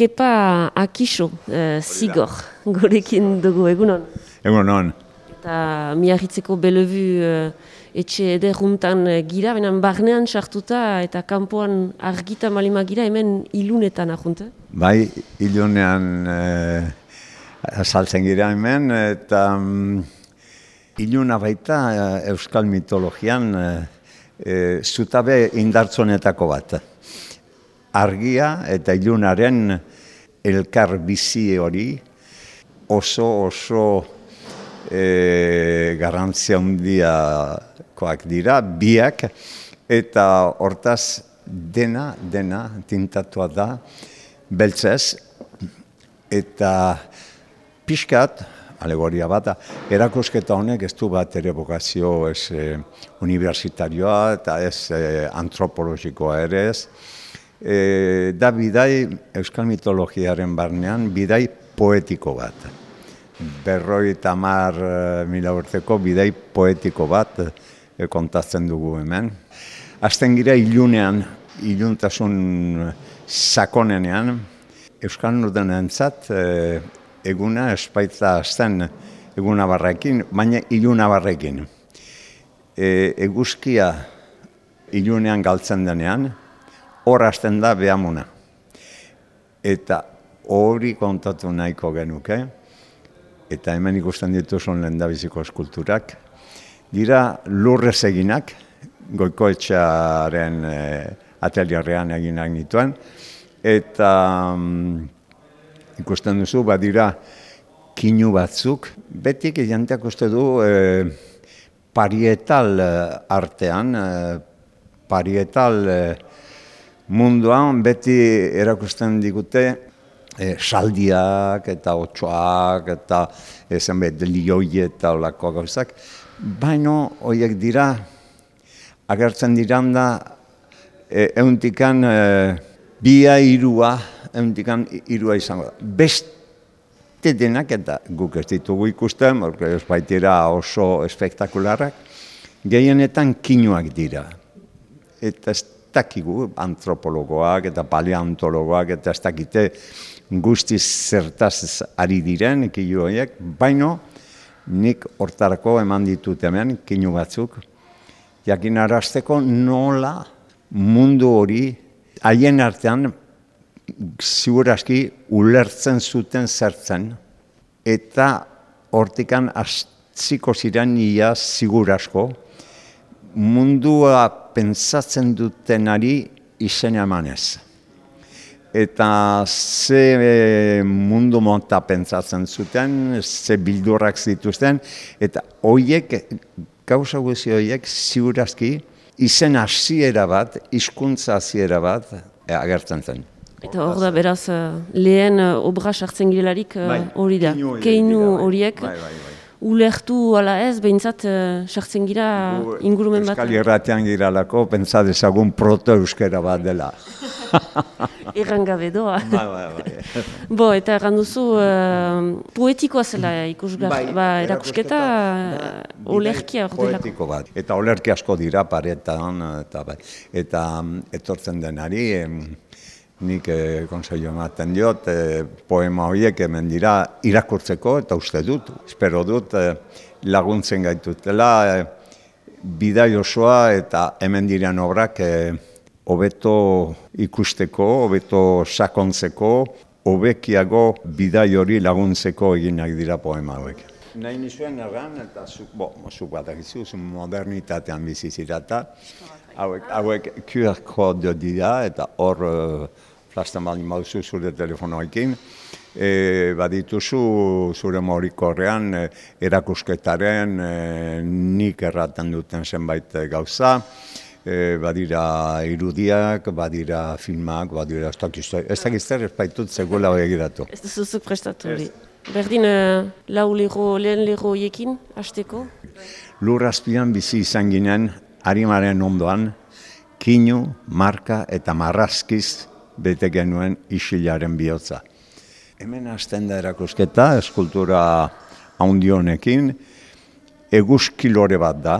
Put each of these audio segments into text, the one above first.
Kepa Akiso, uh, zigor, gurekin dugu egunon. Egunon. Eta miarritzeko belevu uh, etxe ederruntan uh, gira, benen barnean sartuta eta kanpoan argita malima gira, hemen ilunetan ahunte? Bai, ilunean uh, saltzen gira hemen, eta um, iluna baita uh, euskal mitologian uh, zutabe indartzonetako bat argia eta ilunaren elkar bizi hori oso oso e, garrantzia hundiakoak dira, biak, eta hortaz dena, dena, tintatua da, beltzez, eta pixkat, alegoria bat, erakusketa honek ez du bat ere bokazio ez e, universitarioa eta ez e, antropologikoa ere ez, e, da bidai euskal mitologiaren barnean bidai poetiko bat. Berroi eta mar e, mila urteko bidai poetiko bat e, kontatzen dugu hemen. Azten gira ilunean, iluntasun sakonenean, euskal norden entzat, e, eguna espaitza azten eguna barrekin, baina iluna barrekin. E, eguzkia ilunean galtzen denean, hor hasten da behamuna. Eta hori kontatu nahiko genuke, eta hemen ikusten dituzun lehen biziko eskulturak, dira lurrez eginak, goikoetxearen e, atelierrean eginak nituen, eta mm, ikusten duzu, badira kinu batzuk, betik janteak uste du e, parietal e, artean, e, parietal e, munduan beti erakusten digute e, saldiak eta otxoak eta ezen bet lioi eta olako gauzak. Baina horiek dira, agertzen diran da, e, euntikan e, bia irua, euntikan irua izango da. Beste denak eta guk ez ditugu ikusten, orke ez baitira oso espektakularrak, gehienetan kinuak dira. Eta ez dakigu antropologoak eta paleontologoak eta ez dakite guztiz zertaz ari diren ikilu horiek, baino nik hortarako eman ditut hemen kinu batzuk, jakin arazteko nola mundu hori haien artean ziurazki ulertzen zuten zertzen. Eta hortikan aziko ziren ia zigurasko mundua pentsatzen dutenari izen emanez. Eta ze e, mundu monta pentsatzen zuten, ze bildurrak zituzten, eta hoiek, gauza guzi hoiek, ziurazki, izen hasiera bat, hizkuntza hasiera bat, e, agertzen zen. Eta hor da, beraz, uh, lehen obra sartzen girelarik bai, hori da. Keinu bai. horiek. Bai, bai, bai ulertu ala ez, behintzat uh, sartzen gira ingurumen bat. Euskal Irratian gira lako, pentsa dezagun proto-euskera bat dela. Erran gabe doa. Ba, ba, ba. Bo, eta erran duzu, uh, poetikoa zela ikusgar, bai, ba, erakusketa, uh, olerkia hor Poetiko bat. Eta olerki asko dira paretan, eta, bai. eta etortzen denari, nik e, konseio ematen diot, e, poema horiek hemen dira irakurtzeko eta uste dut, espero dut e, laguntzen gaitutela e, bidai osoa eta hemen diren obrak e, hobeto ikusteko, hobeto sakontzeko, hobekiago bidai hori laguntzeko eginak dira poema hauek. Nahi nizuen erran, eta zuk, bo, zuk bat agizu, modernitatean bizizirata, hauek, hauek QR kode dira, eta hor plasten bali mauzu zure telefonoekin, e, badituzu zure morikorrean e, erakusketaren e, nik erraten duten zenbait gauza, e, badira irudiak, badira filmak, badira ez dakiz, ez dakiz zer ez baitut zegoela egiratu. Ez duzu prestatu hori. Berdin uh, lau lero, lehen lero hiekin, hasteko? Lurrazpian bizi izan ginen, harimaren ondoan, kinu, marka eta marrazkiz bete genuen isilaren bihotza. Hemen hasten da erakusketa, eskultura haundionekin, eguzkilore bat da,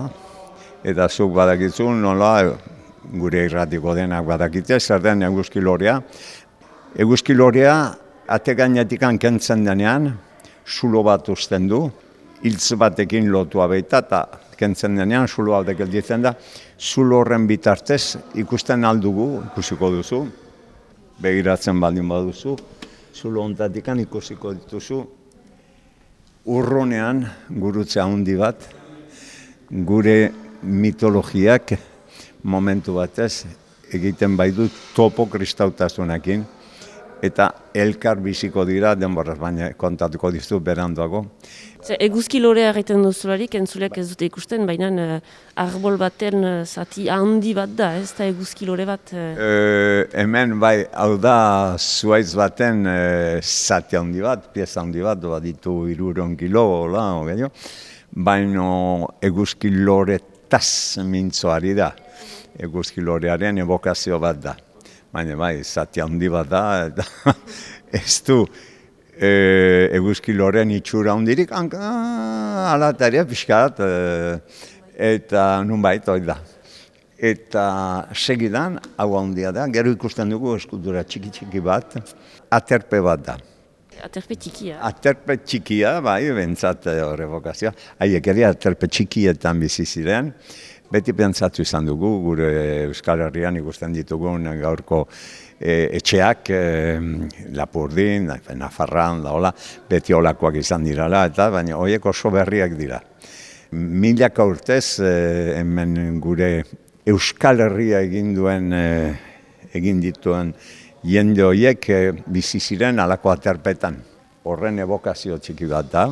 eta zuk badakitzu nola gure irratiko denak badakitze, zer den eguzkilorea, Eguzki lorea, ate gainetik kentzen denean, zulo bat usten du, hiltz batekin lotua baita, eta kentzen denean, zulo batek gelditzen da, zulo horren bitartez ikusten aldugu, ikusiko duzu, begiratzen baldin baduzu, zulo ontatik ikusiko dituzu, urronean gurutze handi bat, gure mitologiak momentu batez egiten bai du topo kristautasunakin, eta elkar biziko dira denboraz, baina kontatuko dizu beranduago. Eguzki lorea egiten duzularik, entzuleak ez dute ikusten, baina uh, arbol baten uh, zati handi bat da, ez da eguzki lore bat? Uh... hemen bai, hau da, zuaiz baten uh, zati handi bat, pieza handi bat, doa ditu iruron kilo, la, baina eguzki lore taz mintzoari da, eguzki lorearen evokazio bat da baina bai, zati handi bat da, eta ez du e, eguzki loren itxura handirik, alataria pixkat, e, eta nun baita da. Eta segidan, hau handia da, gero ikusten dugu eskultura txiki-txiki bat, aterpe bat da. Aterpe txikia. Aterpe txikia, bai, bentsat horre bokazioa. Haiek ere aterpe txikietan bizi ziren. Beti pentsatu izan dugu, gure Euskal Herrian ikusten ditugun gaurko e, etxeak, e, Lapurdin, Nafarran, da hola, beti olakoak izan dirala, eta baina horiek oso berriak dira. Milaka urtez, e, hemen gure Euskal Herria egin duen, e, egin dituen jende horiek e, bizi ziren alako aterpetan. Horren evokazio txiki bat da,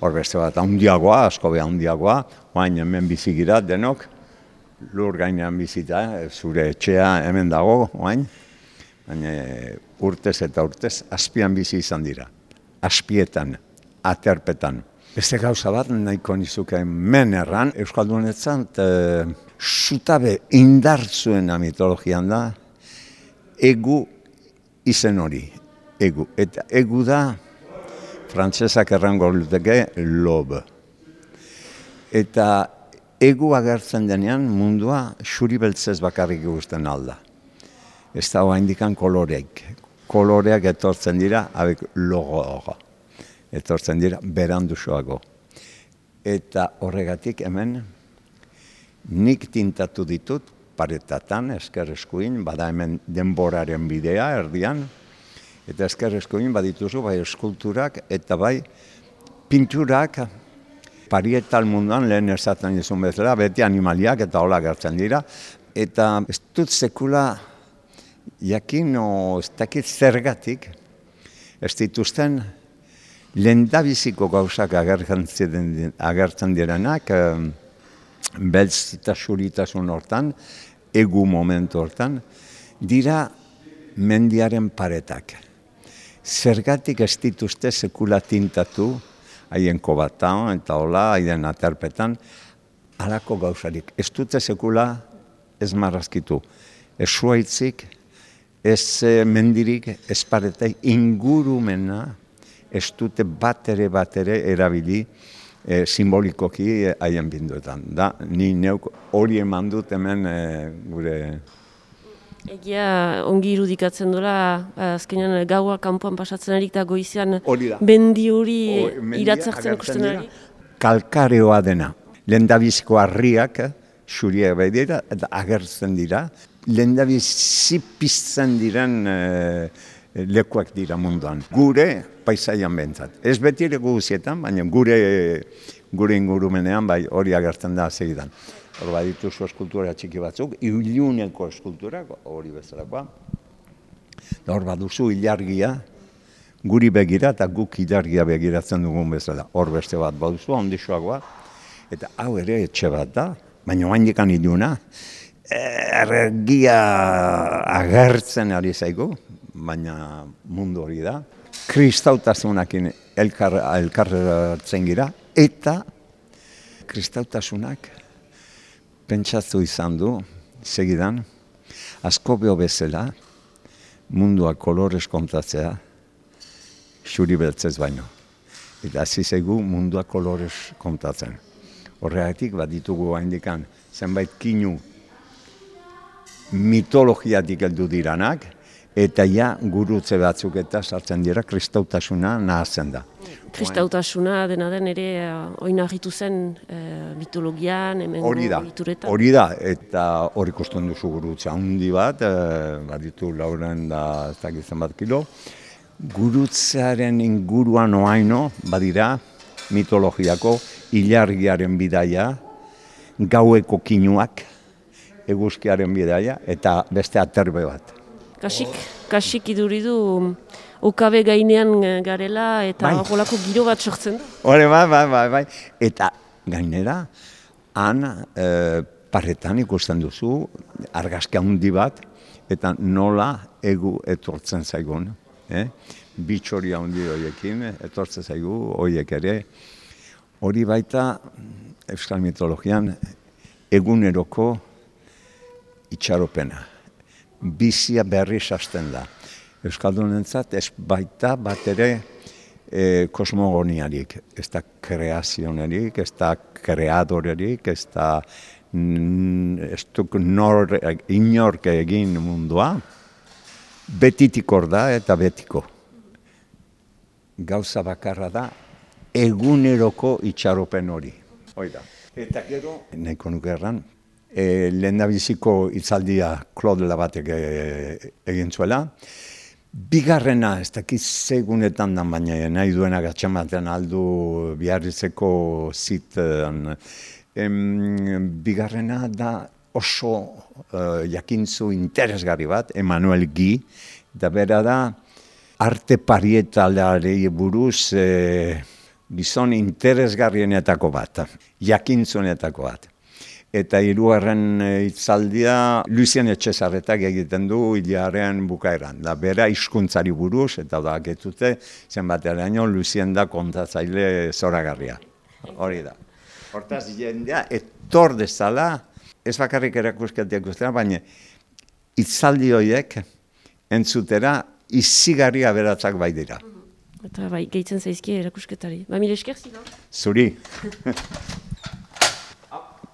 hor beste bat handiagoa, asko beha handiagoa, baina hemen bizigira denok, lur gainean bizita, eh, zure etxea hemen dago, oain, baina eh, urtez eta urtez, azpian bizi izan dira. Azpietan, aterpetan. Beste gauza bat, nahiko nizuke men erran, Euskaldunetzan, e, zutabe indartzuen mitologian da, egu izen hori, egu. Eta egu da, frantsesak errango luteke, lob. Eta egu agertzen denean mundua xuri beltzez bakarrik guzten alda. Ez da indikan koloreik. Koloreak etortzen dira, abek logo Etortzen dira, berandusoago. Eta horregatik hemen, nik tintatu ditut, paretatan, esker eskuin, bada hemen denboraren bidea, erdian, eta esker eskuin badituzu, bai eskulturak, eta bai pinturak, parietal munduan lehen esaten dizun bezala, beti animaliak eta hola gertzen dira. Eta ez dut sekula jakin o ez dakit zergatik, ez dituzten lendabiziko gauzak agertzen, agertzen direnak, beltz eta suritasun hortan, egu momentu hortan, dira mendiaren paretak. Zergatik ez dituzte sekula tintatu, haien kobatan eta hola, haien aterpetan, alako gauzarik. Ez dute sekula ez marrazkitu. Ez suaitzik, ez eh, mendirik, ez paretai ingurumena, ez dute bat ere bat ere erabili e, simbolikoki haien binduetan. Da, ni neuk hori eman dut hemen e, gure Egia ongi irudikatzen dola, azkenean gaua kanpoan pasatzen erik da goizean bendi hori iratzertzen ikusten ari. Kalkareoa dena, lendabiziko harriak, xuriak bai dira, eta agertzen dira, lendabizi piztzen diren e, lekuak dira munduan. Gure paisaian bentzat. Ez beti guzietan, baina gure, gure ingurumenean bai hori agertzen da segidan hor badituzu eskultura txiki batzuk, iluneko eskulturak, hori bezalakoa. Hor baduzu ilargia, guri begira eta guk ilargia begiratzen dugun bezala. Hor beste bat baduzu, ondixoagoa, eta hau ere etxe bat da, baina oain dikan iluna, erregia agertzen ari zaigu, baina mundu hori da. Kristautasunakin elkar, elkarretzen gira, eta kristautasunak pentsatu izan du, segidan, asko beho bezala, mundua kolorez kontatzea, xuri beltzez baino. Eta hasi zegu mundua kolorez kontatzen. Horregatik, bat ditugu haindikan, zenbait kinu mitologiatik heldu diranak, eta ja gurutze batzuk eta sartzen dira kristautasuna nahazten da. Kristautasuna dena den ere uh, oinarritu zen uh, mitologian, hemen Hori da, hori da, eta hori ikusten duzu gurutze handi bat, uh, baditu lauren da ez dakitzen bat kilo. Gurutzearen inguruan oaino, badira, mitologiako, hilargiaren bidaia, gaueko kinuak, eguzkiaren bidaia, eta beste aterbe bat. Kasik, kasik iduridu okabe gainean eh, garela eta bai. horrelako giro bat sortzen du. Hore, bai, bai, bai, bai. Eta gainera, han e, parretan ikusten duzu, argazki handi bat, eta nola egu etortzen zaigun. Eh? Bitxori handi horiekin, etortzen zaigu, horiek ere. Hori baita, euskal mitologian, eguneroko itxaropena. Bizia berri sasten da. Euskaldunentzat ez baita bat ere e, kosmogoniarik, ez da kreazionerik, ez da kreadorerik, ez da ez duk nor, inork egin mundua, betitik hor da eta betiko. Gauza bakarra da, eguneroko itxaropen hori. Hoi da. Eta gero, nahiko nuke erran, e, lehen biziko itzaldia Claude Labatek e, egin zuela, Bigarrena, ez dakit segunetan da baina nahi duena gatxamaten aldu biarrizeko zitean. Em, bigarrena da oso uh, jakintzu interesgarri bat, Emanuel Gi, da bera da arte parietalari buruz eh, gizon interesgarrienetako bat, jakintzunetako bat eta hirugarren eh, hitzaldia Lucien Etxezarretak egiten du hilaren bukaeran. Da bera hizkuntzari buruz eta da getute zenbateraino Lucien da kontatzaile zoragarria. Hori da. Hortaz jendea etor dezala ez bakarrik erakusketiak guztera, baina hitzaldi horiek entzutera izigarri aberatzak bai dira. Eta bai, gehitzen zaizki erakusketari. Ba, mire esker, Zuri.